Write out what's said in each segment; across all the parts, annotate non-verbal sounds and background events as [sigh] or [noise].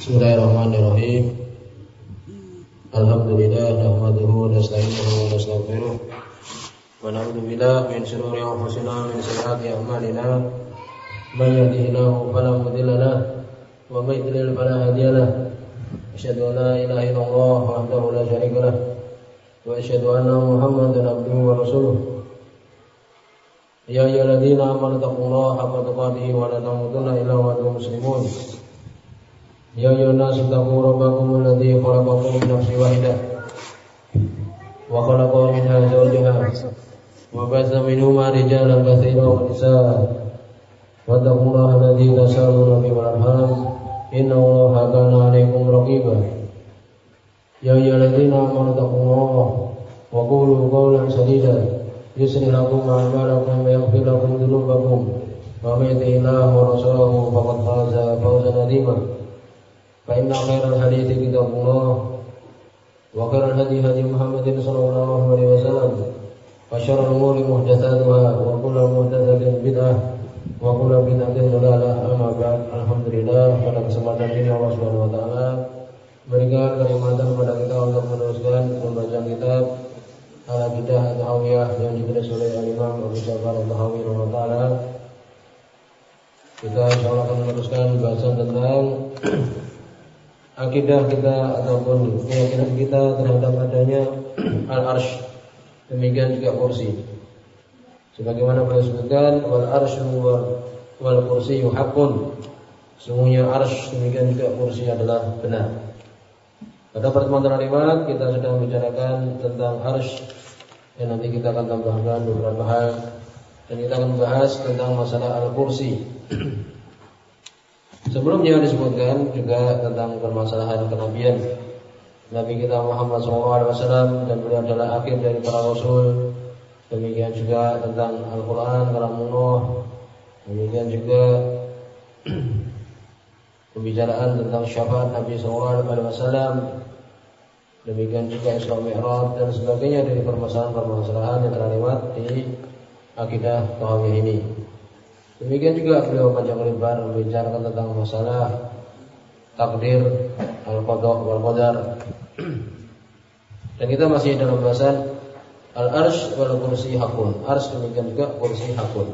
Bismillahirrahmanirrahim. Alhamdulillah nahmaduhu wa nasta'inuhu wa nastaghfiruh. Wa na'udzu billahi min shururi anfusina min sayyiati a'malina. Man yahdihillahu fala mudilla lahu wa man yudlil fala hadiya lahu. Asyhadu an la ilaha illallah wahdahu la syarika wa asyhadu anna Muhammadan abduhu wa rasuluh. Ya ayyuhalladzina amanu taqullaha haqqa tuqatih wa la tamutunna illa wa antum muslimun. يا أيها الناس اتقوا ربكم الذي خلقكم من نفس واحدة وخلق منها زوجها وبث منهما رجالا كثيرا ونساء واتقوا الله الذي تساءلون به والأرحام إن الله كان عليكم رقيبا يا أيها الذين آمنوا اتقوا الله وقولوا قولا سديدا يسر لكم أعمالكم ويغفر لكم ذنوبكم ومن يطع الله ورسوله فقد فاز فوزا عظيما فإن خير الحديث كتاب الله وخير الهدي هدي محمد صلى الله عليه وسلم وشر الأمور محدثاتها وكل محدثة بدعة وكل بدعة ضلالة أما بعد الحمد لله pada kesempatan ini Allah Subhanahu wa taala berikan kenikmatan kepada kita untuk meneruskan pembacaan kitab Al-Aqidah At-Tahawiyah yang ditulis oleh Al-Imam Abu Ja'far Al-Tahawi taala. Kita insyaallah akan meneruskan bahasan tentang akidah kita ataupun keyakinan kita terhadap adanya [clears throat] al-arsh. Demikian juga kursi. Sebagaimana beliau sebutkan wal arsyu wal, wal kursi haqqun. Sungguhnya arsh demikian juga kursi adalah benar. Pada pertemuan terakhir kita sudah membicarakan tentang arsh dan nanti kita akan tambahkan beberapa hal. Dan kita akan membahas tentang masalah al-kursi [clears throat] Sebelumnya disebutkan juga tentang permasalahan kenabian Nabi kita Muhammad SAW dan beliau adalah akhir dari para rasul. Demikian juga tentang Al-Quran, kalamullah. Demikian juga [clears throat] pembicaraan tentang syafaat Nabi SAW. Demikian juga Isra Mi'raj dan sebagainya dari permasalahan-permasalahan yang telah lewat di akidah Tahawiyah ini. Demikian juga beliau panjang lebar membicarakan tentang masalah takdir al-qada wal qadar. Dan kita masih dalam bahasan al-arsh wal kursi hakun. Arsh demikian juga kursi hakun.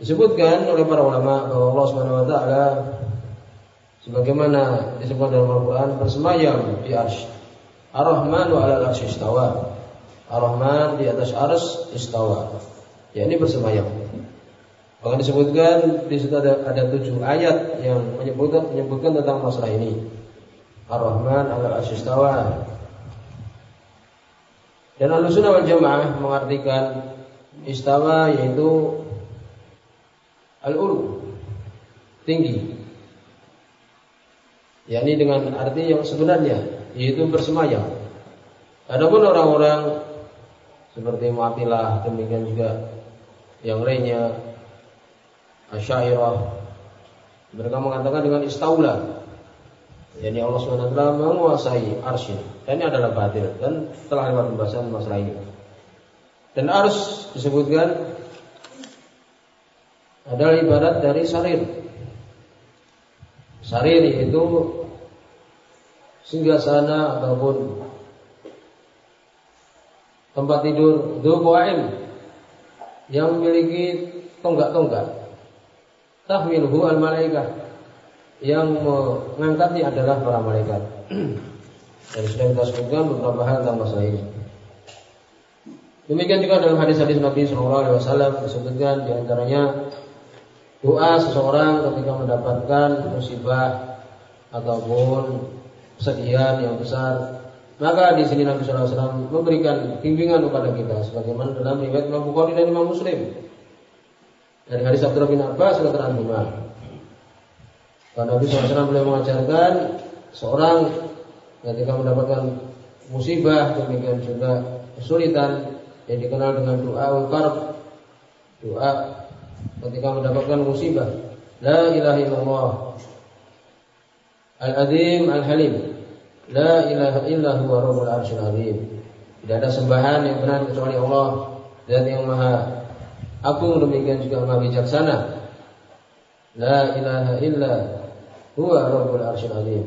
Disebutkan oleh para ulama bahwa Allah Subhanahu wa taala sebagaimana disebutkan dalam Al-Qur'an bersemayam di arsh. Ar-Rahmanu 'ala al-arsy istawa. Ar-Rahman di atas arsh istawa. Ya ini bersemayam. Bahkan disebutkan di situ ada, ada tujuh ayat yang menyebutkan menyebutkan tentang masalah ini. Ar-Rahman al Ashistawa. Dan Al-Sunnah wal Jamaah mengartikan istawa yaitu al-ulu tinggi. yakni dengan arti yang sebenarnya yaitu bersemayam. Adapun orang-orang seperti Mu'attilah demikian juga yang lainnya Asyairah. Mereka mengatakan dengan istaula Yani Allah SWT menguasai arsy. Dan ini adalah batil. Dan telah lewat pembahasan masalah ini Dan ars disebutkan Adalah ibarat dari sarir. Sarir itu Singgah sana ataupun Tempat tidur. Duku'aim Yang memiliki tonggak-tonggak tahmiluhu al malaikah yang mengangkatnya adalah para malaikat. [clears throat] Dan sudah kita sebutkan beberapa hal tentang masalah ini. Demikian juga dalam hadis-hadis Nabi Shallallahu Alaihi Wasallam disebutkan di antaranya doa seseorang ketika mendapatkan musibah ataupun kesedihan yang besar maka di sini Nabi Shallallahu Alaihi Wasallam memberikan bimbingan kepada kita sebagaimana dalam riwayat Imam Bukhari dan Imam Muslim dari hadis Abdullah bin Abbas radhiyallahu anhu. Karena Nabi SAW beliau mengajarkan seorang ketika mendapatkan musibah demikian juga kesulitan yang dikenal dengan doa ulkarb doa ketika mendapatkan musibah. La ilaha illallah al-azim al-halim. La ilaha illa huwa rabbul arsyil azim. Tidak ada sembahan yang benar kecuali Allah dan yang maha Aku demikian juga maha bijaksana. La ilaha illa Huwa Rabbul Arsyil Azim.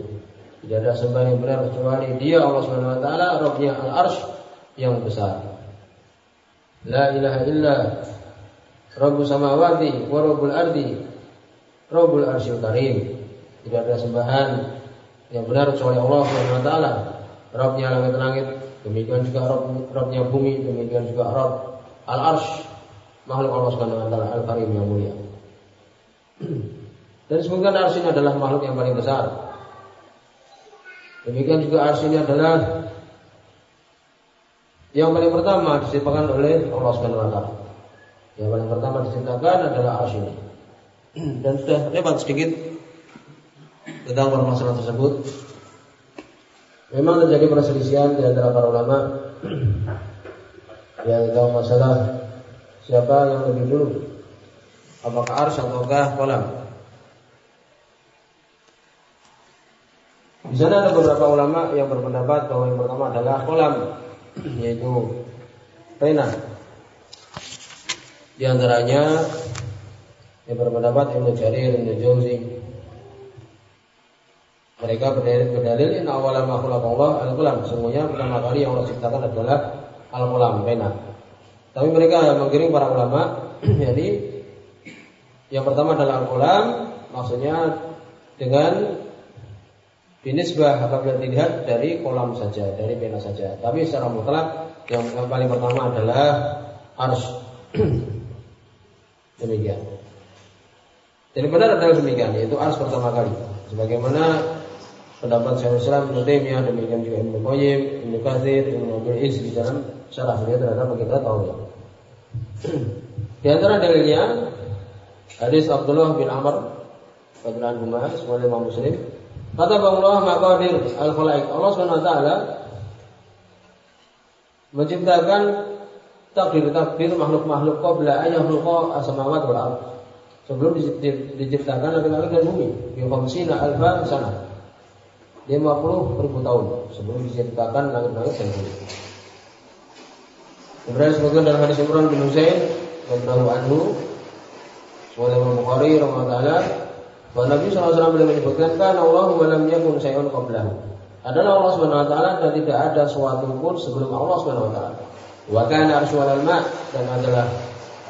Tidak ada sembah yang benar kecuali Dia Allah Subhanahu wa taala Rabbnya Al-Arsy yang besar. La ilaha illa Rabbus samawati wa Rabbul ardi Rabbul Arsyil Karim. Tidak ada sembahan yang benar kecuali Allah Subhanahu wa taala. Rabbnya langit-langit, demikian juga Rabb, Rabbnya bumi, demikian juga Rabb Al-Arsy makhluk Allah Subhanahu wa taala Al-Karim yang mulia. [clears throat] Dan disebutkan ars ini adalah makhluk yang paling besar. Demikian juga ars ini adalah yang paling pertama diciptakan oleh Allah Subhanahu wa taala. Yang paling pertama diciptakan adalah ars ini. [clears throat] Dan sudah lewat sedikit tentang permasalahan tersebut. Memang terjadi perselisihan di antara para ulama [clears throat] yang tentang masalah siapa yang lebih dulu, apakah ars ataukah kolam. Di sana ada beberapa ulama yang berpendapat bahwa yang pertama adalah kolam, [clears throat] yaitu pena. Di antaranya yang berpendapat Ibnu Jarir, Ibnu Jauzi. Mereka berdalil, in awala ma Allah al-qalam. Semuanya pertama kali yang Allah ciptakan adalah al-qalam, pena. Tapi mereka menggiring para ulama, [clears throat] jadi yang pertama adalah al-qalam, maksudnya dengan binisbah apabila dilihat dari kolam saja, dari pena saja. Tapi secara mutlak yang, yang paling pertama adalah ars. [clears throat] demikian. Jadi benar adalah demikian, yaitu ars pertama kali. Sebagaimana pendapat Syaikhul Islam Ibnu Taimiyah demikian juga Ibnu Qayyim, Ibnu Katsir, Ibnu Abdul Is di dalam syarah beliau terhadap kita tahu ya. Di antara dalilnya hadis Abdullah bin Amr radhiyallahu anhu semua Imam Muslim Kata Allah maqadir al-khalaik. Allah Subhanahu wa taala menciptakan takdir-takdir makhluk-makhluk qabla an yakhluqa as-samawati wal. Sebelum diciptakan langit-langit dan bumi, bi khamsina alfa sana. 50 ribu tahun sebelum diciptakan langit-langit dan bumi. Kemudian sebutkan dalam hadis Imran bin Husain radhiyallahu anhu, Sunan Bukhari rahimahullah bahwa Nabi SAW beliau menyebutkan kan Allah walam yakun sayun qablahu. Adalah Allah Subhanahu wa taala dan tidak ada suatu pun sebelum Allah Subhanahu wa taala. Wa kana arsyu ma dan adalah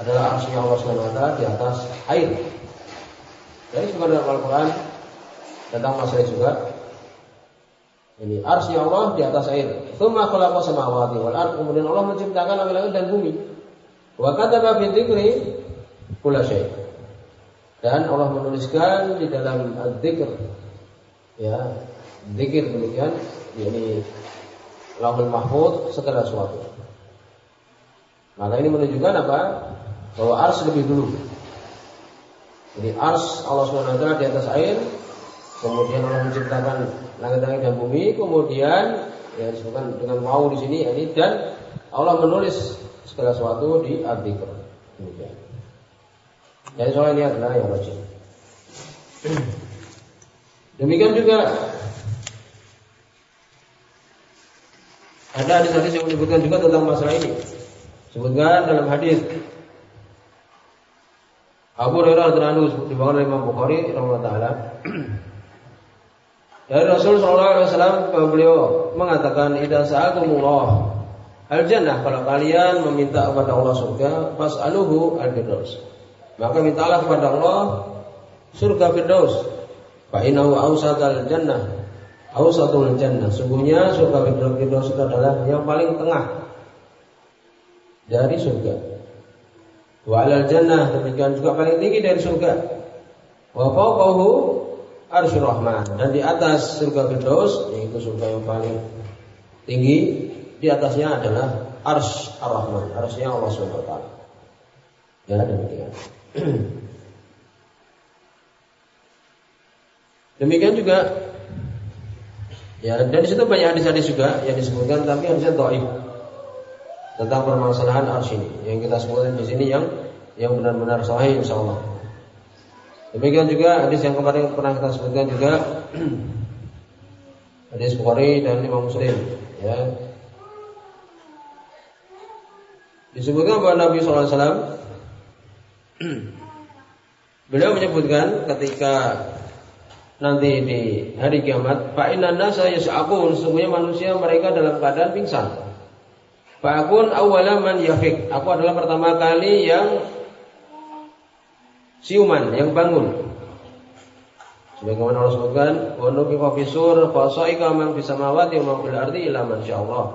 adalah arsy Allah Subhanahu wa taala di atas air. Jadi sebenarnya Al-Qur'an tentang masalah juga ini arsy Allah di atas air. Tsumma khalaqa samawati wal ard. Kemudian Allah menciptakan langit-langit dan bumi. Wa kataba fi dzikri kulla syai'. Dan Allah menuliskan di dalam al-dzikr ya, dzikir demikian, yakni Lauhul Mahfud segala sesuatu. Maka ini menunjukkan apa? Bahwa ars lebih dulu. Jadi ars Allah SWT di atas air, kemudian Allah menciptakan langit-langit dan bumi, kemudian ya disebutkan dengan mau di sini ini dan Allah menulis segala sesuatu di al-dzikr. Demikian. Dan soal ini adalah yang wajib. Demikian juga ada hadis-hadis yang menyebutkan juga tentang masalah ini. Sebutkan dalam hadis Abu Hurairah radhiyallahu dibawakan oleh Imam Bukhari rahimahullah. Dari Rasul sallallahu alaihi wasallam beliau mengatakan idza sa'akumullah al jannah kalau kalian meminta kepada Allah surga fas'aluhu al-firdaus. Maka mintalah kepada Allah surga Firdaus. Fa innahu awsatal jannah. Awsatul jannah. Sungguhnya surga Firdaus itu adalah yang paling tengah dari surga. Wa alal jannah demikian juga paling tinggi dari surga. Wa fawqahu arsyur rahman dan di atas surga Firdaus yaitu surga yang paling tinggi di atasnya adalah ars ar-rahman, arsy Allah taala. Ya demikian. [clears throat] Demikian juga ya dan situ banyak hadis-hadis juga yang disebutkan tapi hadisnya dhaif tentang permasalahan arsy ini yang kita sebutkan di sini yang yang benar-benar sahih insyaallah. Demikian juga hadis yang kemarin pernah kita sebutkan juga. [clears throat] Hadis Bukhari dan Imam Muslim ya. Disebutkan bahwa Nabi SAW [clears throat] Beliau menyebutkan ketika nanti di hari kiamat fa inna nasa yas'aqun sesungguhnya manusia mereka dalam keadaan pingsan. Fa akun awwala man yafik aku adalah pertama kali yang siuman yang bangun sebagaimana Allah sebutkan wa nufiqa fisur fa sa'iqa man fis samawati wa man fil ardi illa man sya'allah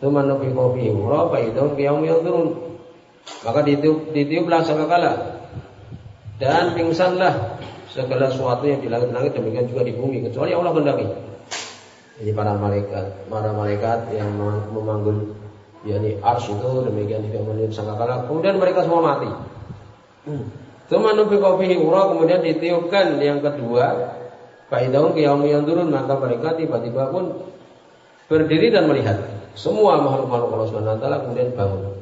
thumma nufiqa fihi wa fa idhum qiyam yanzurun maka ditiup ditiuplah sangkakala dan pingsanlah segala sesuatu yang di langit-langit demikian juga di bumi kecuali Allah kehendaki. Ini para malaikat, para malaikat yang memanggil yakni ars itu demikian juga meniup sangkakala. Kemudian mereka semua mati. Cuma nufi kopi ura kemudian ditiupkan yang kedua. Faidaun yang turun maka mereka tiba-tiba pun berdiri dan melihat semua makhluk-makhluk Allah Subhanahu wa taala kemudian bangun.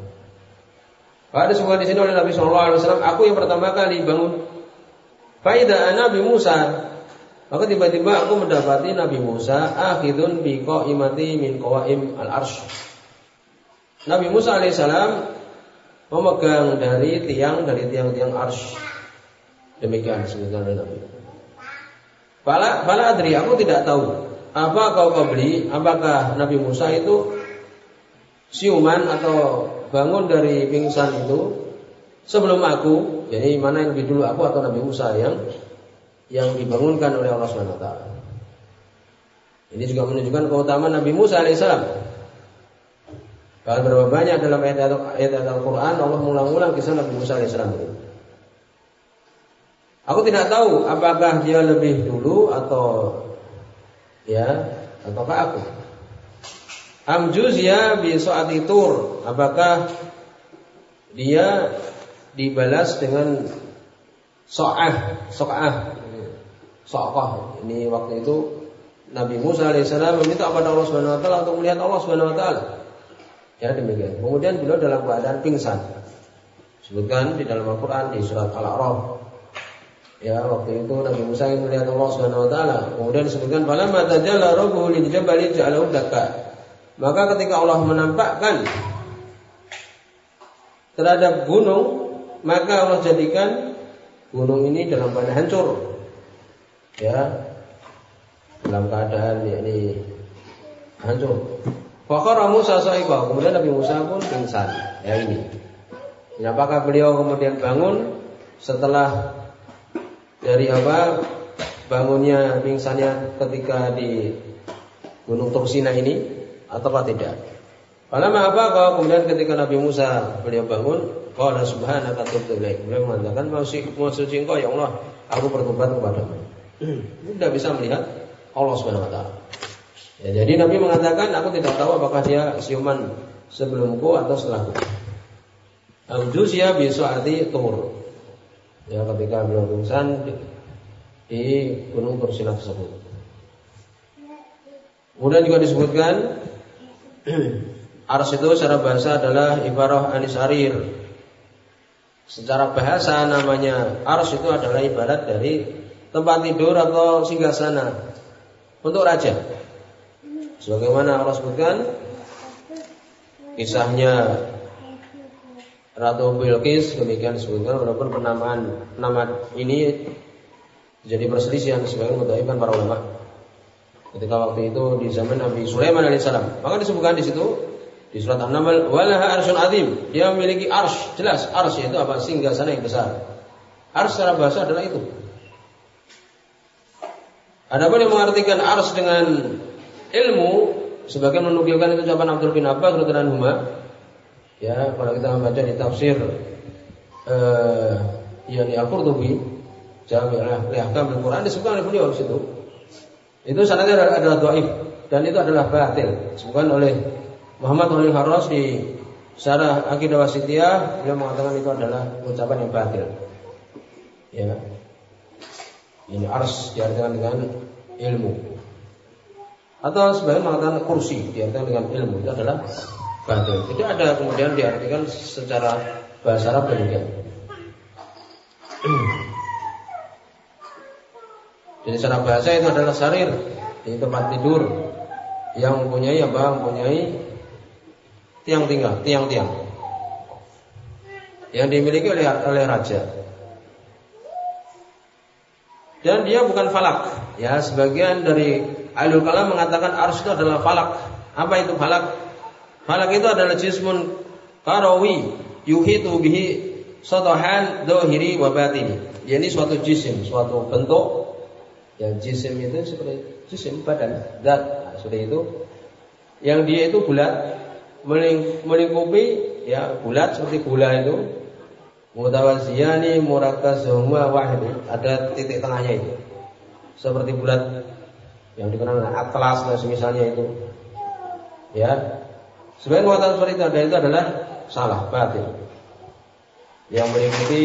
Ada sebuah di sini oleh Nabi Shallallahu Alaihi Wasallam, aku yang pertama kali bangun Faida Nabi Musa maka tiba-tiba aku mendapati Nabi Musa akhidun bi imati min qawaim al-arsh. Nabi Musa alaihissalam memegang dari tiang dari tiang-tiang arsh. Demikian sebutkan Nabi. Bala, bala adri, aku tidak tahu apa kau kau beli, apakah Nabi Musa itu siuman atau bangun dari pingsan itu sebelum aku jadi mana yang lebih dulu aku atau Nabi Musa yang yang dibangunkan oleh Allah Subhanahu wa taala. Ini juga menunjukkan keutamaan Nabi Musa alaihissalam. Bahkan berapa banyak dalam ayat-ayat Al-Quran Allah mengulang-ulang kisah Nabi Musa alaihissalam. Aku tidak tahu apakah dia lebih dulu atau ya ataukah aku. Amjuz ya bi tur. Apakah dia dibalas dengan so'ah, so'ah, so'ah. Ini waktu itu Nabi Musa alaihissalam meminta kepada Allah Subhanahu Wa Taala untuk melihat Allah Subhanahu Wa Taala. Ya demikian. Kemudian beliau dalam keadaan pingsan. Sebutkan di dalam Al-Quran di surat Al-A'raf. Ya waktu itu Nabi Musa ingin melihat Allah Subhanahu Wa Taala. Kemudian disebutkan pada mata rabbuhu lil jabali ja'alahu Maka ketika Allah menampakkan terhadap gunung maka Allah jadikan gunung ini dalam keadaan hancur. Ya. Dalam keadaan yakni hancur. Fakara Musa sa'iqah. Kemudian Nabi Musa pun pingsan. Ya ini. Ya, apakah beliau kemudian bangun setelah dari apa bangunnya pingsannya ketika di Gunung Tursina ini atau tidak? Pada apa kalau kemudian ketika Nabi Musa beliau bangun Qala subhanaka tubtu ilaik. Beliau mengatakan mau suci engkau ya Allah, aku bertobat kepadamu. [clears throat] Tidak bisa melihat Allah Subhanahu wa taala. Ya, jadi Nabi mengatakan aku tidak tahu apakah dia siuman sebelumku atau setelahku. Al-Juzya bisa arti tur. Ya ketika beliau pingsan di, Gunung Tursina tersebut. Kemudian juga disebutkan Ars itu secara bahasa adalah ibarah anis arir Secara bahasa namanya ars itu adalah ibarat dari tempat tidur atau singgasana untuk raja. Sebagaimana Allah sebutkan kisahnya Ratu Bilqis demikian disebutkan walaupun penamaan nama ini jadi perselisihan sebagian mutaifkan para ulama. Ketika waktu itu di zaman Nabi Sulaiman alaihissalam, maka disebutkan di situ di surat An-Naml, walaha arsyun azim. Dia memiliki arsh, jelas arsh itu apa? Singgah sana yang besar. Arsh secara bahasa adalah itu. Ada pun yang mengartikan arsh dengan ilmu, sebagai menukilkan itu ucapan Abdul bin Abbas radhiyallahu anhu. Ya, kalau kita membaca di tafsir eh yakni Al-Qurtubi, Jami'ah Ahkam Al-Quran disebutkan oleh beliau di situ. Itu sanadnya adalah, adalah dhaif dan itu adalah batil. Disebutkan oleh Muhammad Wali Haros di Syarah Akidah Wasitiyah beliau mengatakan itu adalah ucapan yang batil. Ya. Ini ars diartikan dengan ilmu. Atau sebagian mengatakan kursi diartikan dengan ilmu itu adalah batil. Tidak ada kemudian diartikan secara bahasa Arab demikian. [clears throat] Jadi secara bahasa itu adalah sarir di tempat tidur yang mempunyai apa? Mempunyai tiang tinggal, tiang-tiang yang dimiliki oleh oleh raja. dan dia bukan falak. Ya, sebagian dari alul kalam mengatakan ars itu adalah falak. Apa itu falak? Falak itu adalah jismun karawi yuhitu bihi sadahan dohiri wa batini. Ya, ini suatu jisim, suatu bentuk ya jisim itu seperti jisim badan zat nah, seperti itu yang dia itu bulat melingkupi ya bulat seperti gula itu mutawaziyani murakkazuhuma wahid ada titik tengahnya itu seperti bulat yang dikenal dengan atlas dan misalnya itu. Ya. Sebenarnya muatan seperti itu, itu adalah salah batil. Yang meliputi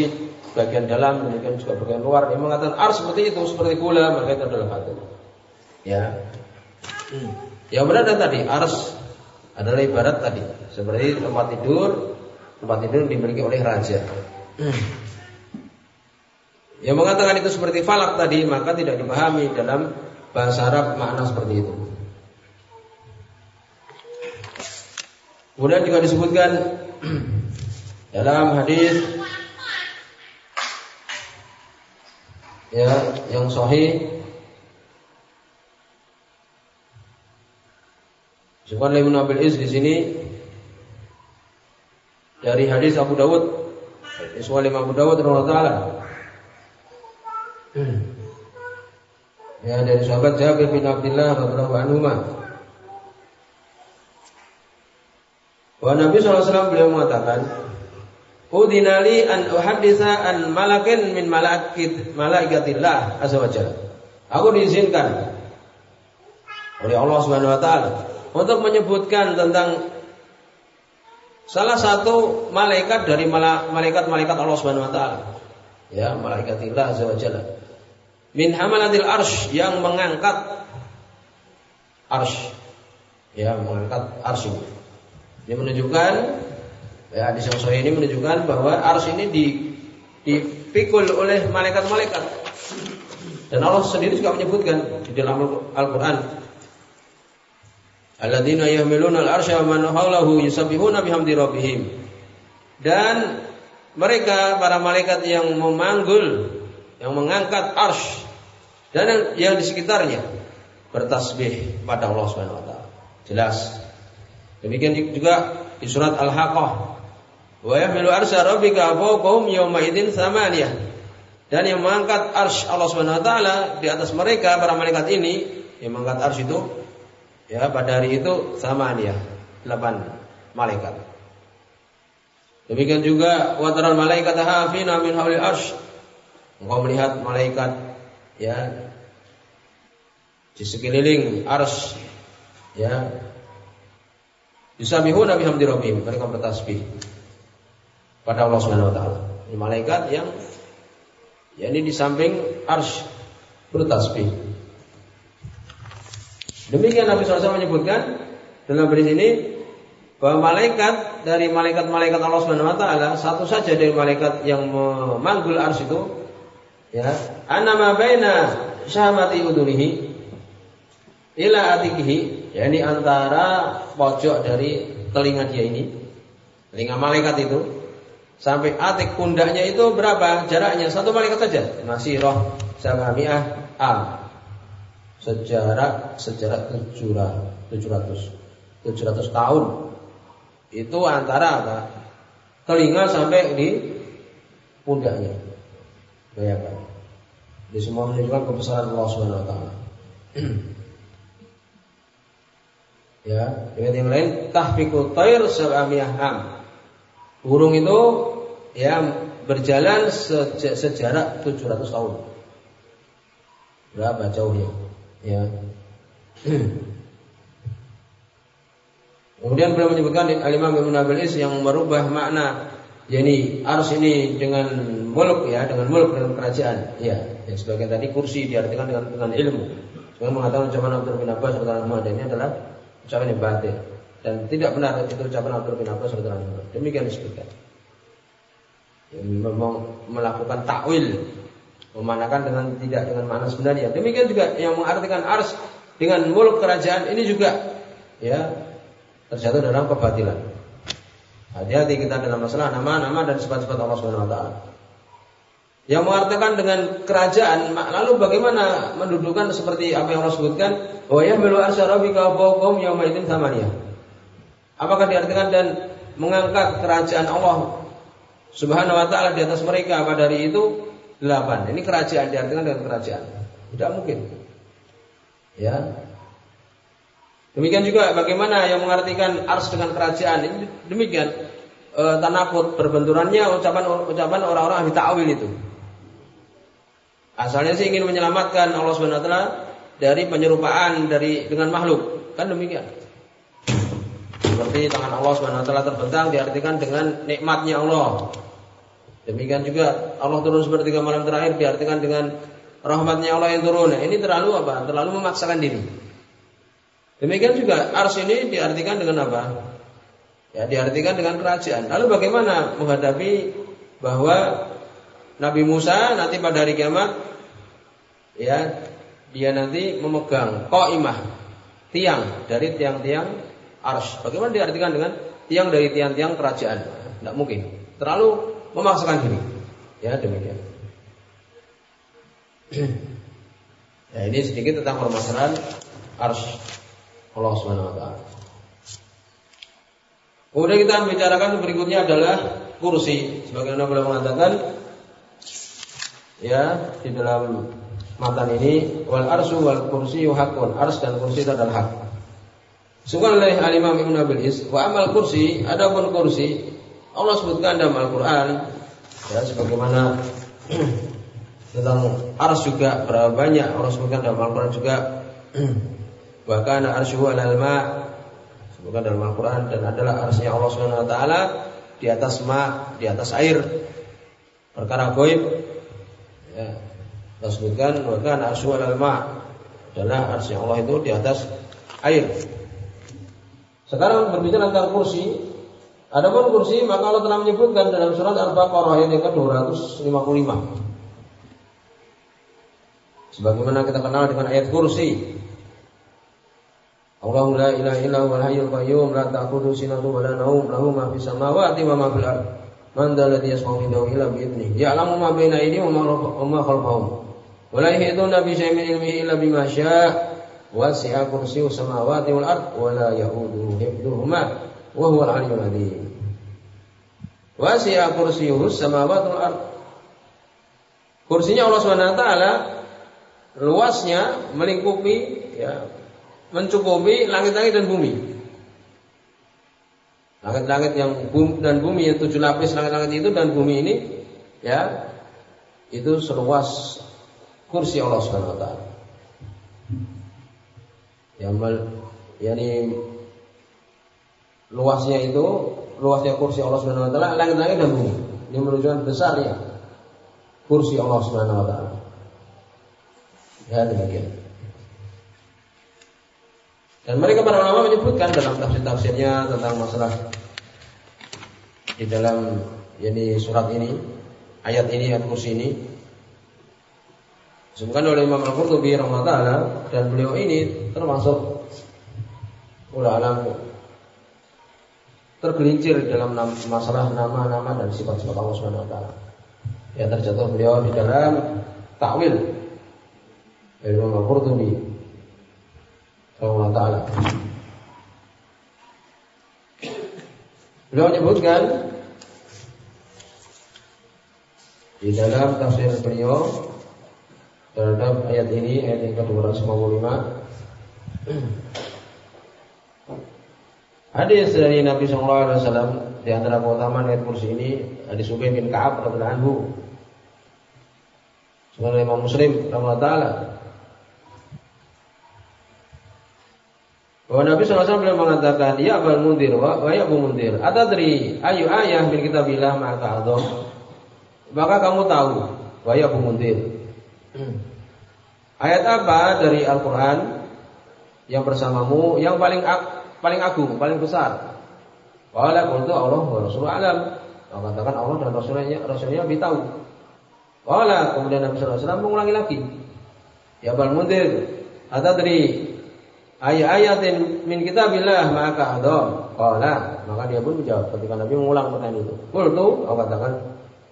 bagian dalam demikian juga bagian luar. Yang mengatakan ars seperti itu seperti gula maka itu adalah batil. Ya. Yang benar tadi ars adalah ibarat tadi. Seperti tempat tidur tempat tidur dimiliki oleh raja. Yang mengatakan itu seperti falak tadi maka tidak dipahami dalam bahasa Arab makna seperti itu. Kemudian juga disebutkan [clears throat] dalam hadis ya yang sahih Sebagaimana Ibnu Abil Is di sini dari hadis Abu Dawud Iswa Imam Abu Dawud taala. [clears throat] Ya dari sahabat Jabir bin Abdullah radhiyallahu anhu Wa Nabi SAW beliau mengatakan, Udinali an uhadisa an malakin min malakit malaikatillah azza wajalla. Aku diizinkan oleh Allah Subhanahu wa taala untuk menyebutkan tentang Salah satu malaikat dari malaikat-malaikat Allah Subhanahu wa taala. Ya, malaikatillah azza wa jalla. Min hamalatil arsh yang mengangkat arsh. Ya, mengangkat arsh ini. Menunjukkan ya hadis yang sahih ini menunjukkan bahwa arsh ini di dipikul oleh malaikat-malaikat. Dan Allah sendiri juga menyebutkan di dalam Al-Qur'an Alladzina yahmiluna al-arsya wa man hawlahu yusabbihuna bihamdi rabbihim. Dan mereka para malaikat yang memanggul, yang mengangkat arsh dan yang di sekitarnya bertasbih pada Allah Subhanahu wa taala. Jelas. Demikian juga di surat Al-Haqqah. Wa yahmilu arsya rabbika fawqahum yawma idzin samaniyah. Dan yang mengangkat arsh Allah Subhanahu wa taala di atas mereka para malaikat ini yang mengangkat arsh itu Ya, pada hari itu sama dia, delapan malaikat. Demikian juga wataran malaikat hafina min hauli arsh. Engkau melihat malaikat ya di sekeliling arsh ya Yusabihuna bihamdi rabbihim. Mereka bertasbih pada Allah Subhanahu wa taala. Ini malaikat yang ya ini di samping arsh bertasbih. Demikian Nabi SAW menyebutkan dalam hadis ini bahwa malaikat dari malaikat-malaikat Allah Subhanahu wa taala satu saja dari malaikat yang memanggul ars itu ya. Anama baina syahmati udunihi ila atikihi ya ini antara pojok dari telinga dia ini telinga malaikat itu sampai atik pundaknya itu berapa jaraknya? Satu malaikat saja. Masih roh sama am sejarah sejarah 700 700 700 tahun. Itu antara apa? Telinga sampai di pundaknya bayangkan. Di semua menunjukkan kebesaran Allah Subhanahu wa taala. [clears throat] Ya dengan yang lain tahfiku tair sab'amiyah am. Burung itu ya berjalan sejarak 700 tahun. Berapa jauhnya? Ya. [clears throat] Kemudian beliau menyebutkan Al-Imam Ibnu Is yang merubah makna yakni ars ini dengan mulk ya, dengan mulk dengan kerajaan. Ya, yang sebagian tadi kursi diartikan dengan dengan ilmu. Saya mengatakan ucapan Abdul bin Abbas radhiyallahu ini adalah ucapan yang batil dan tidak benar itu ucapan Abdul bin Abbas radhiyallahu Demikian disebutkan. Yang melakukan takwil memanakan dengan tidak dengan makna sebenarnya. Demikian juga yang mengartikan ars dengan muluk kerajaan ini juga ya terjatuh dalam kebatilan. Hati-hati kita dalam masalah nama-nama dan sifat-sifat Allah Subhanahu wa taala. Yang mengartikan dengan kerajaan, lalu bagaimana mendudukan seperti apa yang Allah sebutkan? Oh ya melu asyarabika fawqahum yauma idzin thamaniyah. Apakah diartikan dan mengangkat kerajaan Allah Subhanahu wa taala di atas mereka pada hari itu delapan. Ini kerajaan diartikan dengan kerajaan. Tidak mungkin. Ya. Demikian juga bagaimana yang mengartikan ars dengan kerajaan. Ini demikian e, tanakut berbenturannya ucapan ucapan orang-orang ahli ta'wil itu. Asalnya sih ingin menyelamatkan Allah taala dari penyerupaan dari dengan makhluk. Kan demikian. Seperti tangan Allah Subhanahu terbentang diartikan dengan nikmatnya Allah. Demikian juga Allah turun sepertiga malam terakhir diartikan dengan rahmatnya Allah yang turun. Ini terlalu apa? Terlalu memaksakan diri. Demikian juga ars ini diartikan dengan apa? Ya, diartikan dengan kerajaan. Lalu bagaimana menghadapi bahwa Nabi Musa nanti pada hari kiamat ya dia nanti memegang qaimah tiang dari tiang-tiang ars. Bagaimana diartikan dengan tiang dari tiang-tiang kerajaan? Tidak mungkin. Terlalu memaksakan diri. Ya demikian. [clears throat] Ya ini sedikit tentang permasalahan ars Allah Subhanahu wa taala. Kemudian kita bicarakan berikutnya adalah kursi. Sebagaimana beliau mengatakan ya di dalam matan ini wal arsu wal kursi hakun ars dan kursi itu adalah hak. Sungguh oleh Al Imam Ibnu Abil Is wa amal kursi adapun kursi Allah sebutkan dalam Al-Qur'an ya sebagaimana [clears throat] tentang ars juga berapa banyak Allah sebutkan dalam Al-Qur'an juga [clears throat] bahkan arsyu alal ma sebutkan dalam Al-Qur'an dan adalah arsnya Allah Subhanahu wa taala di atas ma, di atas air. Perkara goib Ya. Kita sebutkan bahkan arsy al ma adalah arsy Allah itu di atas air. Sekarang berbicara tentang kursi. Adapun kursi maka Allah telah menyebutkan dalam surat Al-Baqarah ayat yang ke-255. Sebagaimana kita kenal dengan ayat kursi. Allahu la ilaha illa huwal hayyul qayyum la ta'khudhuhu sinatun wa la nawm lahu ma fis samawati wa ma fil ardh. Man dzalladzi yasma'u indahu illa bi idnihi. Ya'lamu ma baina aydihim wa ma khalfahum. Wa la yuhituna bi syai'in min ilmihi illa bima syaa. Wasi'a kursiyyuhu samawati wal ard wa la ya'uduhu hifdhuhuma wa huwa al-'aliyyul 'azim. Wasi'a kursiyyuhu samawati wal ard. Kursinya Allah Subhanahu wa taala luasnya melingkupi ya mencukupi langit-langit dan bumi. Langit-langit yang bumi dan bumi yang tujuh lapis langit-langit itu dan bumi ini ya itu seluas kursi Allah Subhanahu wa taala. Yang mal, yani luasnya itu luasnya kursi Allah Subhanahu wa taala langit-langit dan bumi. Ini menunjukkan besarnya kursi Allah Subhanahu wa taala. Ya demikian. Dan mereka para ulama menyebutkan dalam tafsir-tafsirnya tentang masalah di dalam yani surat ini, ayat ini, ayat kursi ini. Disebutkan oleh Imam Al-Qurtubi rahimahullah dan beliau ini termasuk ulama tergelincir dalam masalah nama-nama dan sifat-sifat Allah Subhanahu wa taala. Yang terjatuh beliau di dalam takwil Imam Al-Qurtubi Allah Ta'ala. Beliau menyebutkan di dalam tafsir beliau terhadap ayat ini ayat yang ke-255 Hadis dari Nabi Sallallahu Alaihi Wasallam di antara keutamaan ayat kursi ini hadis Ubay bin Kaab radhiyallahu anhu. Sebagai Imam Muslim rahimahullah taala Bahwa Nabi SAW beliau mengatakan, Ya Abul Mundir, wa, wa ya Abu Mundir, Atadri ayu ayah min bilah maka adom. Maka kamu tahu, wa ya Abu Mundir. [clears throat] Ayat apa dari Al-Quran yang bersamamu yang paling paling agung, paling besar? Wala qultu Allah wa Rasulullah alam. Mengatakan Allah dan Rasulnya Rasulnya lebih tahu. Wala kemudian Nabi SAW mengulangi lagi. Ya Abul Mundir, Atadri ayat-ayatin min kitabillah maka adom. Qala, maka dia pun menjawab ketika Nabi mengulang pertanyaan itu. Qultu, aku katakan,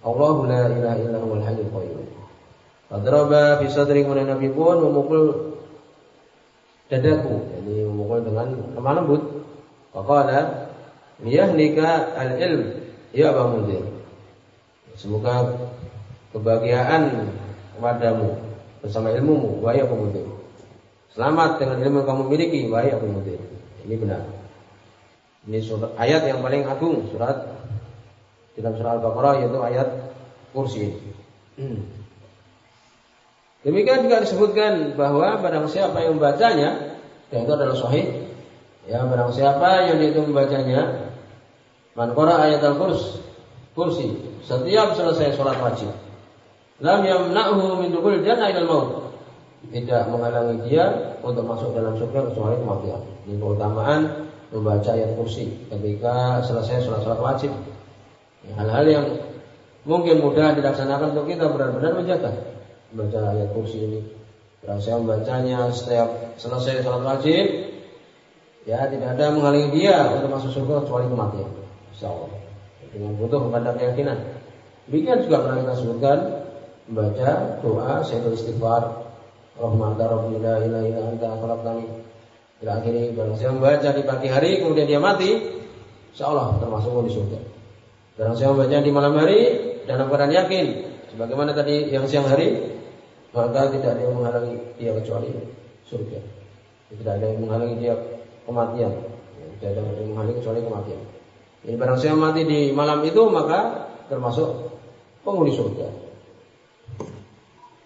Allahu la ilaha illa huwal hayyul qayyum. Fadraba fi sadri kemudian Nabi pun memukul dadaku, ini memukul dengan lemah lembut. Faqala liyahnika al-ilm ya Abu Munzir. Semoga kebahagiaan kepadamu bersama ilmumu wahai Abu Munzir. Selamat dengan ilmu yang kamu miliki wahai Abu Munzir. Ini benar. Ini surat, ayat yang paling agung surat dalam surah Al-Baqarah yaitu ayat kursi. [clears throat] Demikian juga disebutkan bahwa barang siapa yang membacanya, dan itu adalah sahih, ya barang siapa yang itu membacanya, man ayat al-kurs, kursi, setiap selesai sholat wajib, lam yamna'hu min dukul jannah ilal maut. Tidak menghalangi dia untuk masuk dalam surga kecuali kematian. Ini keutamaan membaca ayat kursi ketika selesai sholat-sholat wajib. Hal-hal yang mungkin mudah dilaksanakan untuk kita benar-benar menjaga baca ayat kursi ini. Saya membacanya setiap selesai sholat wajib, ya tidak ada menghalangi dia untuk masuk surga kecuali kematian. Insya Allah. Dengan butuh kepada keyakinan. Demikian juga pernah kita sebutkan membaca doa Sayyidul Istighfar Rahman Rabbi la ilaha illa anta khalaqtani ila barang saya membaca di pagi hari kemudian dia mati insya Allah termasuk di surga. Barang saya membaca di malam hari dalam keadaan yakin sebagaimana tadi yang siang hari maka tidak ada yang menghalangi dia kecuali surga. Tidak ada yang menghalangi dia kematian. Tidak ada yang menghalangi kecuali kematian. Ini barang saya mati di malam itu maka termasuk penghuni surga.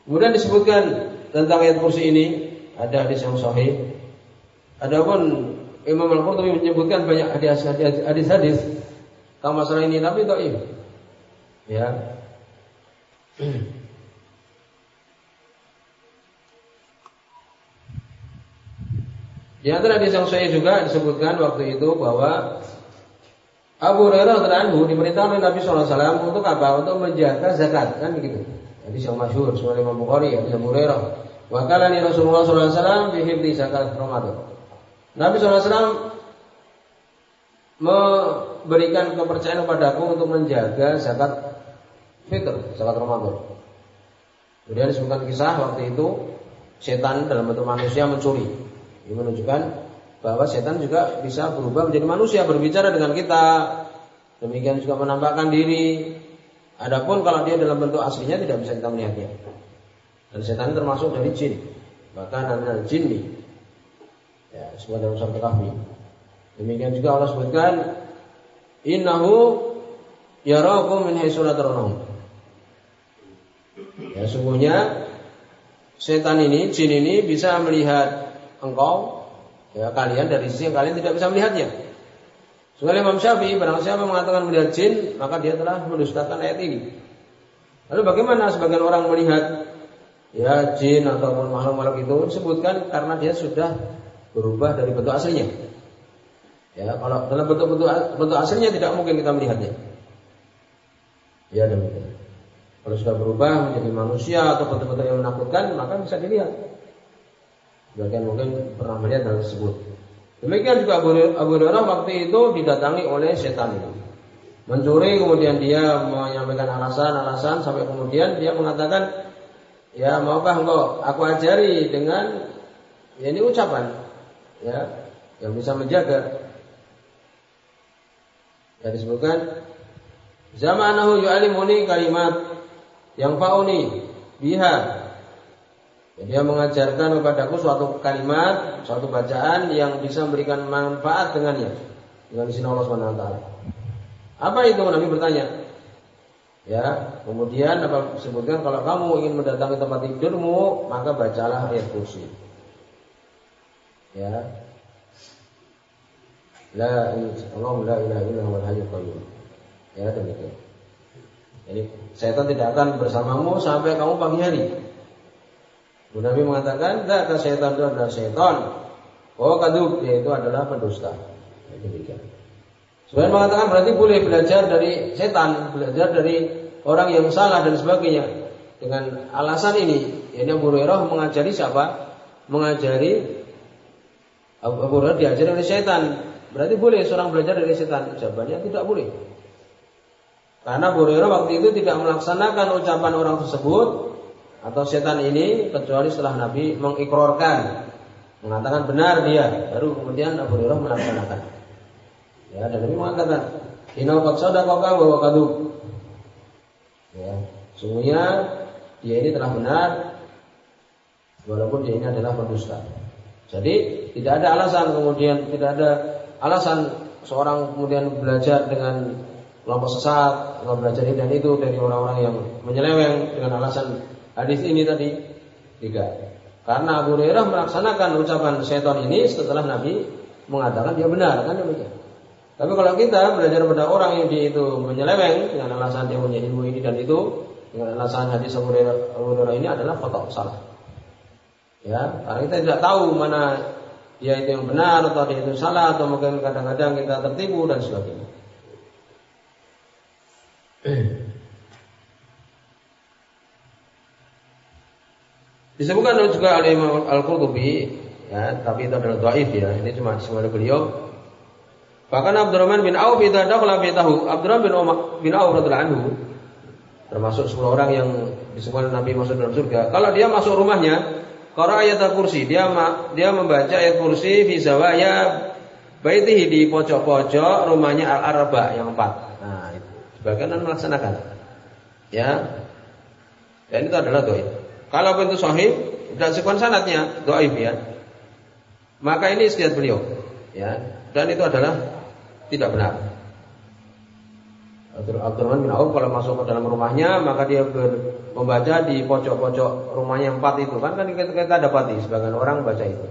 Kemudian disebutkan tentang ayat kursi ini ada hadis yang sahih. Adapun Imam Al-Qurtubi menyebutkan banyak hadis-hadis tentang masalah ini tapi dhaif. Ya. Di antara hadis yang saya juga disebutkan waktu itu bahwa Abu Hurairah radhiyallahu diperintahkan oleh Nabi SAW untuk apa? Untuk menjaga zakat kan begitu. Hadis yang masyhur sebagai Imam Bukhari hadis Abu Hurairah. Wa ni Rasulullah SAW fi zakat Ramadan. Nabi SAW memberikan kepercayaan kepadaku untuk menjaga zakat fitr, zakat Ramadan. Kemudian disebutkan kisah waktu itu setan dalam bentuk manusia mencuri. Ini menunjukkan bahwa setan juga bisa berubah menjadi manusia berbicara dengan kita. Demikian juga menampakkan diri. Adapun kalau dia dalam bentuk aslinya tidak bisa kita melihatnya. Dan setan termasuk dari jin. Bahkan jin jinni. Ya, sebuah dalam surat kahfi. Demikian juga Allah sebutkan innahu yarakum min haitsu la Ya, sungguhnya setan ini, jin ini bisa melihat engkau ya kalian dari sisi yang kalian tidak bisa melihatnya. Soalnya Imam Syafi'i barang siapa mengatakan melihat jin, maka dia telah mendustakan ayat ini. Lalu bagaimana sebagian orang melihat ya jin ataupun makhluk-makhluk itu disebutkan karena dia sudah berubah dari bentuk aslinya. Ya, kalau dalam bentuk-bentuk bentuk aslinya tidak mungkin kita melihatnya. Ya demikian. Kalau sudah berubah menjadi manusia atau bentuk-bentuk yang menakutkan, maka bisa dilihat. Sebagian mungkin pernah melihat hal tersebut. Demikian juga Abu Hurairah waktu itu didatangi oleh setan itu. Mencuri kemudian dia menyampaikan alasan-alasan sampai kemudian dia mengatakan, ya maukah engkau aku ajari dengan ya ini ucapan ya yang bisa menjaga. Ya disebutkan zamanahu yu'alimuni kalimat yang fauni biha dia mengajarkan kepadaku suatu kalimat, suatu bacaan yang bisa memberikan manfaat dengannya. Dengan izin Allah SWT. Apa itu? Nabi bertanya. Ya, kemudian apa sebutkan kalau kamu ingin mendatangi tempat tidurmu, maka bacalah ayat kursi. Ya. La ilaha illa huwal hayyul qayyum. Ya, demikian. Jadi setan tidak akan bersamamu sampai kamu pagi hari. Nabi mengatakan, tidak setan itu adalah setan. Oh kadub, yaitu adalah pendusta. Demikian. Sebenarnya mengatakan berarti boleh belajar dari setan, belajar dari orang yang salah dan sebagainya. Dengan alasan ini, ini Abu Hurairah mengajari siapa? Mengajari Abu Hurairah diajari oleh setan. Berarti boleh seorang belajar dari setan? Jawabannya tidak boleh. Karena Abu Hurairah waktu itu tidak melaksanakan ucapan orang tersebut atau setan ini kecuali setelah Nabi mengikrorkan mengatakan benar dia baru kemudian Abu Hurairah melaksanakan. Ya dan Nabi mengatakan inal qad sadaqaka wa kadub ya sungguhnya dia ini telah benar walaupun dia ini adalah pendusta. Jadi tidak ada alasan kemudian tidak ada alasan seorang kemudian belajar dengan kelompok sesat atau belajar ini dan itu dari orang-orang yang menyeleweng dengan alasan Hadis ini tadi tiga. Karena Abu Hurairah melaksanakan ucapan setan ini setelah Nabi mengatakan dia benar kan demikian. Tapi kalau kita belajar pada orang yang dia itu menyeleweng dengan alasan dia punya ilmu ini dan itu dengan alasan hadis Abu Hurairah ini adalah kotor salah. Ya, karena kita tidak tahu mana dia itu yang benar atau dia itu salah atau mungkin kadang-kadang kita tertipu dan sebagainya. Disebutkan juga oleh Imam Al-Qurtubi, ya, tapi itu adalah dhaif ya. Ini cuma disebut beliau. Bahkan Abdurrahman bin Auf itu dakhala tahu. Abdurrahman bin Umar bin Auf radhiyallahu anhu termasuk 10 orang yang disebut Nabi masuk dalam surga. Kalau dia masuk rumahnya, qara ayat kursi, dia dia membaca ayat kursi fi zawaya baitihi di pojok-pojok rumahnya al-arba yang empat. Nah, itu sebagian melaksanakan. Ya. Dan itu adalah doa. Kalau itu sahih dan sekuan sanatnya doaif ya. Maka ini istiadat beliau ya. Dan itu adalah tidak benar. Abdurrahman bin Auf kalau masuk ke dalam rumahnya maka dia ber, membaca di pojok-pojok rumahnya empat itu kan kan kita, kita dapati sebagian orang baca itu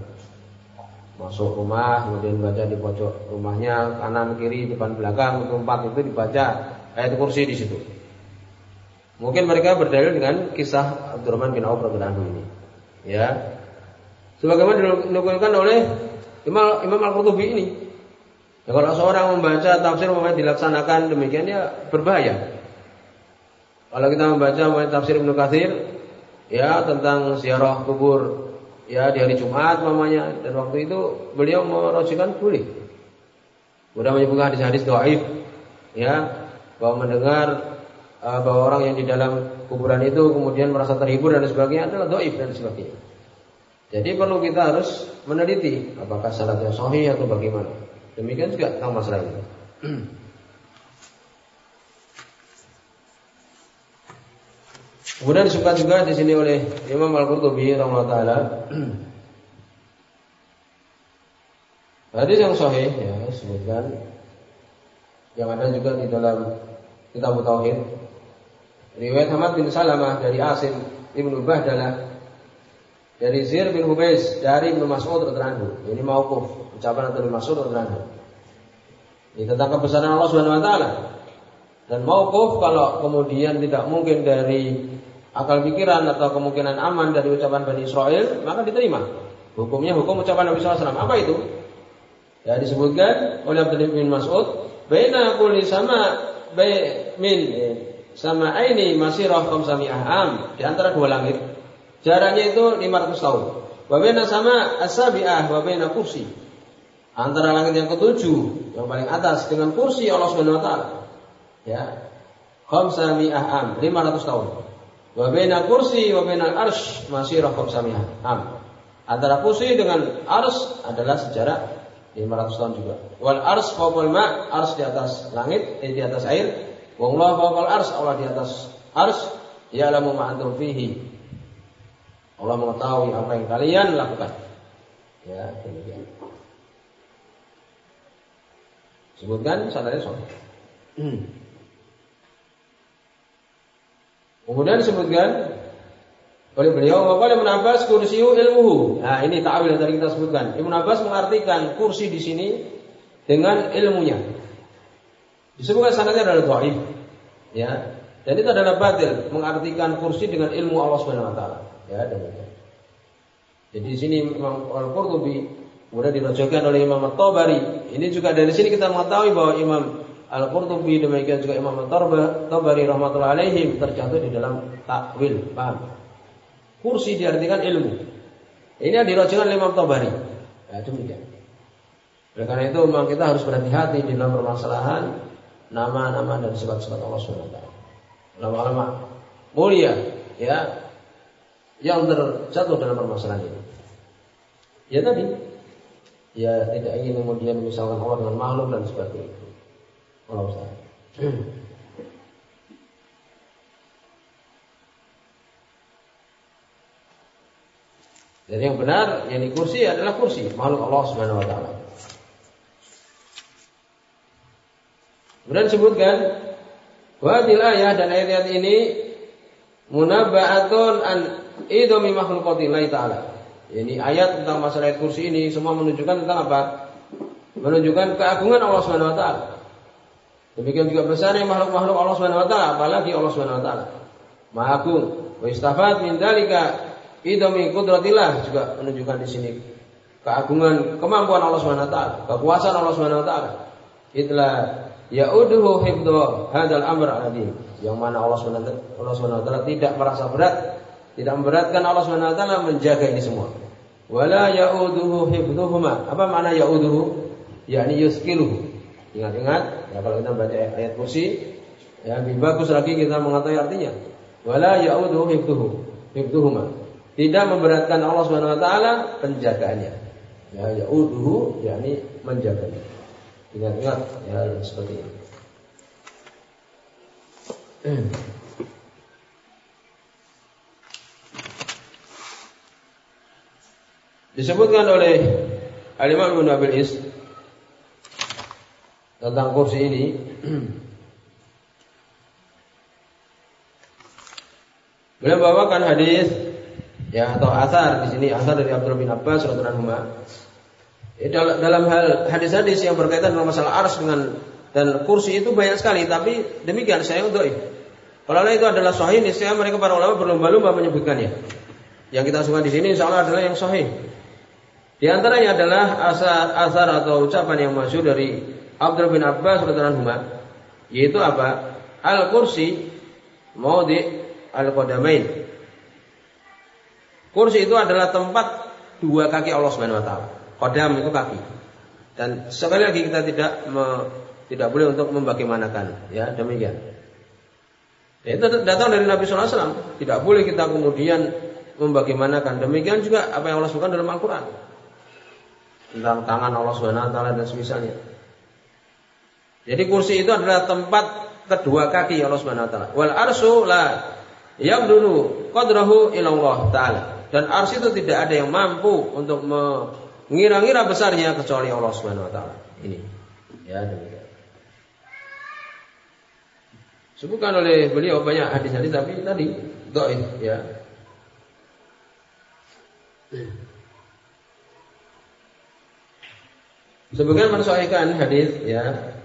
masuk rumah kemudian baca di pojok rumahnya kanan kiri depan belakang itu empat itu dibaca ayat kursi di situ Mungkin mereka berdalil dengan kisah Abdurrahman bin Auf radhiyallahu ini. Ya. Sebagaimana dinukilkan oleh Imam Imam Al-Qurtubi ini. Ya, kalau seorang membaca tafsir umpamanya dilaksanakan demikian ya berbahaya. Kalau kita membaca tafsir Ibnu Katsir ya tentang ziarah kubur ya di hari Jumat mamanya dan waktu itu beliau merojikan boleh. Mudah menyebutkan hadis-hadis doaif ya bahwa mendengar bahwa orang yang di dalam kuburan itu kemudian merasa terhibur dan sebagainya adalah doif dan sebagainya. Jadi perlu kita harus meneliti apakah salatnya sahih atau bagaimana. Demikian juga tentang masalah ini. Kemudian disebutkan juga di sini oleh Imam Al-Qurtubi rahimahullah taala [clears throat] Hadis yang sahih ya sebutkan yang ada juga di dalam kitab tauhid Riwayat Hamad bin Salamah dari Asim Ibnu Bahdalah dari Zir bin Hubais dari Ibnu Mas'ud radhiyallahu Ini mauquf, ucapan dari Mas'ud radhiyallahu Ini tentang kebesaran Allah Subhanahu wa taala. Dan mauquf kalau kemudian tidak mungkin dari akal pikiran atau kemungkinan aman dari ucapan Bani Israel, maka diterima. Hukumnya hukum ucapan Nabi SAW. Apa itu? Ya disebutkan oleh Abdullah bin Mas'ud, "Baina kulli sama min sama ini masih roh sami aham di antara dua langit. Jaraknya itu 500 tahun. Wabena sama asabiah wabena kursi. Antara langit yang ketujuh yang paling atas dengan kursi Allah Subhanahu wa taala. Ya. sami aham 500 tahun. Wabena kursi wabena arsh masih roh sami aham. Antara kursi dengan arsh adalah sejarah 500 tahun juga. Wal arsh fawqal ma, arsh di atas langit, eh, di atas air, Wa Allah fawqal ars, Allah di atas ars, ya'lamu ma antum fihi. Allah mengetahui apa yang kalian lakukan. Ya, demikian. Sebutkan sanadnya sahih. Hmm. Kemudian disebutkan oleh beliau oleh Ibnu Abbas kursiyu ilmuhu. Nah, ini ta'awil yang tadi kita sebutkan. Ibnu Abbas mengartikan kursi di sini dengan ilmunya. Disebutkan sanadnya adalah dhaif. Ya. Dan itu adalah batil mengartikan kursi dengan ilmu Allah Subhanahu wa taala. Ya, demikian. Jadi di sini Imam Al-Qurtubi kemudian dirajakan oleh Imam At-Tabari. Ini juga dari sini kita mengetahui bahwa Imam Al-Qurtubi demikian juga Imam At-Tabari rahmatullah alaihim terjatuh di dalam takwil, paham? Kursi diartikan ilmu. Ini yang dirajakan oleh Imam Tabari. Ya, demikian. Oleh karena itu memang kita harus berhati-hati di dalam permasalahan nama-nama dan sifat-sifat Allah Subhanahu wa taala. Lama-lama mulia ya yang terjatuh dalam permasalahan ini. Ya tadi ya tidak ingin kemudian misalkan Allah dengan makhluk dan sebagainya. Allah Ustaz. Jadi yang benar yang di kursi adalah kursi makhluk Allah Subhanahu wa taala. Kemudian disebutkan Wadil ayat dan ayat-ayat ini munabba'atun an idomi makhluqatillahi ta'ala. Ini ayat tentang masalah ayat kursi ini semua menunjukkan tentang apa? Menunjukkan keagungan Allah taala. Demikian juga besarnya makhluk-makhluk Allah taala, apalagi Allah Subhanahu wa. Maha agung. Wa istafat min dalika idomi kudratillah juga menunjukkan di sini keagungan kemampuan Allah taala, kekuasaan Allah taala. Itulah yauduhu hifdhu hadzal amr adim. Yang mana Allah Subhanahu Allah taala tidak merasa berat, tidak memberatkan Allah taala menjaga ini semua. Wala yauduhu hifdhuhuma. Apa makna yauduhu? Yakni yuskiluhu. Ingat-ingat, ya kalau kita baca ayat kursi, ya lebih bagus lagi kita mengetahui artinya. Wala yauduhu hifdhuhu. Hifdhuhuma. Tidak memberatkan Allah Subhanahu wa taala penjagaannya. Ya yauduhu yakni menjaganya. Ingat-ingat ya seperti ini. Disebutkan oleh Al-Imam Ibn Abil Is tentang kursi ini Beliau bawakan hadis ya atau asar di sini asar dari Abdul bin Abbas radhiyallahu anhu dalam hal hadis-hadis yang berkaitan dengan masalah ars dengan dan kursi itu banyak sekali, tapi demikian saya untuk. Kalau itu adalah sahih, niscaya mereka para ulama berlomba-lomba menyebutkannya. Yang kita suka di sini insya Allah adalah yang sahih. Di antaranya adalah asar, asar atau ucapan yang masyhur dari Abdul bin Abbas radhiyallahu yaitu apa? Al kursi maudi al qadamain. Kursi itu adalah tempat dua kaki Allah Subhanahu wa taala. Kodam itu kaki. Dan sekali lagi kita tidak me, tidak boleh untuk membagaimanakan. Ya demikian. Ya, itu datang dari Nabi SAW. Tidak boleh kita kemudian membagaimanakan. Demikian juga apa yang Allah sebutkan dalam Al-Quran. Tentang tangan Allah Subhanahu dan semisalnya. Jadi kursi itu adalah tempat kedua kaki Allah Subhanahu wa taala. Wal arsu la yabdulu qadrahu ilallah taala. Dan ars itu tidak ada yang mampu untuk me Ngira-ngira besarnya kecuali Allah Subhanahu wa taala. Ini. Ya, demikian. Sebutkan oleh beliau banyak hadis-hadis tapi tadi dhaif ya. Sebagian mensahihkan hadis ya.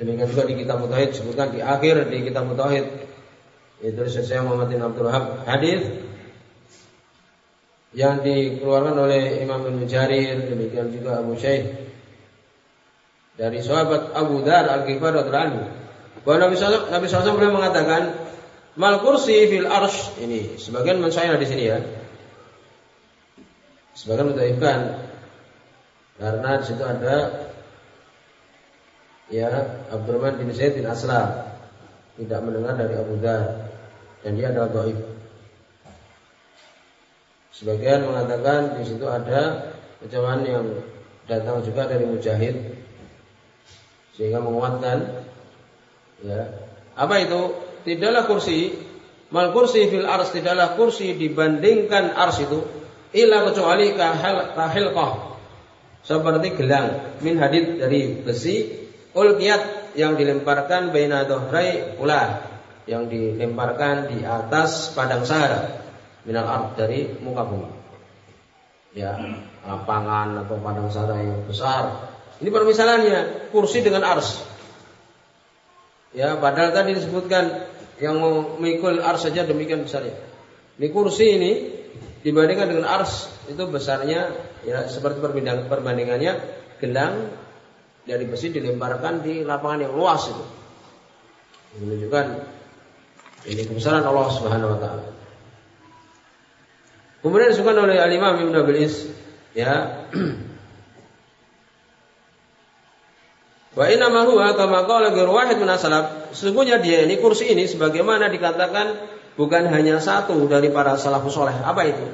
Demikian juga di kitab Mutahid sebutkan di akhir di kitab Mutahid itu Syekh Muhammad bin Abdul hadis yang dikeluarkan oleh Imam Ibnu Jarir demikian juga Abu Syaikh dari sahabat Abu Dar Al Ghifar radhiyallahu bahwa Nabi SAW, Nabi SAW beliau mengatakan mal kursi fil arsh. Ini sebagian mensyayah di sini ya. Sebagian mutaifkan karena di situ ada ya Abdurrahman bin Zaid bin Aslam. Tidak mendengar dari Abu Dar. Dan dia adalah dhaif Sebagian mengatakan di situ ada ucapan yang datang juga dari Mujahid sehingga menguatkan ya. Apa itu? Tidaklah kursi mal kursi fil ars tidaklah kursi dibandingkan ars itu illa kecuali kahil kahilqah seperti gelang min hadid dari besi ulqiyat yang dilemparkan baina dohrai ulah yang dilemparkan di atas padang sahara minal ard dari muka bumi. Ya, lapangan atau padang sara yang besar. Ini permisalannya kursi dengan ars. Ya, padahal tadi disebutkan yang memikul ars saja demikian besarnya. Ini kursi ini dibandingkan dengan ars itu besarnya ya seperti perbandingan perbandingannya gelang dari besi dilemparkan di lapangan yang luas itu. Menunjukkan ini kebesaran Allah Subhanahu wa taala. Kemudian disebutkan oleh Al-Imam Ibn Abil ya Wa inna ma huwa kama qala wahid min Sesungguhnya dia ini kursi ini sebagaimana dikatakan bukan hanya satu dari para salafus soleh. Apa itu?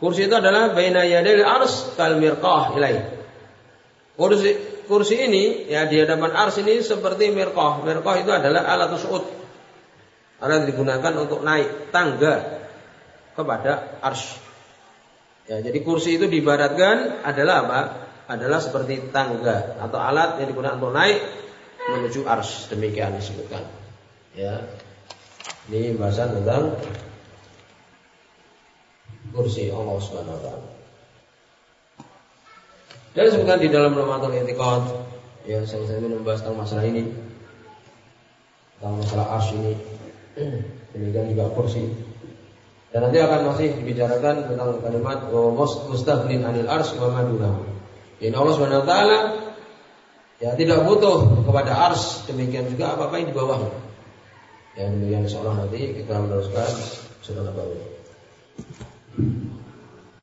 Kursi itu adalah baina yadil ars kal mirqah ilai. Kursi kursi ini ya di hadapan ars ini seperti mirqah. Mirqah itu adalah alat su'ud. Alat digunakan untuk naik tangga kepada ars. Ya, jadi kursi itu dibaratkan adalah apa? adalah seperti tangga atau alat yang digunakan untuk naik menuju ars demikian disebutkan. Ya. Ini bahasan tentang kursi Allah Subhanahu wa taala. Dan disebutkan di dalam Ramadan Intikad ya saya saya membahas tentang masalah ini tentang masalah ars ini. [clears throat] Demikian juga kursi dan nanti akan masih dibicarakan tentang kalimat mustaflin anil ars wa madunahu ini Allah Subhanahu wa taala ya tidak butuh kepada ars, demikian juga apa-apa yang di bawahnya. Ya demikian insyaallah nanti kita meneruskan sudah Nabawi.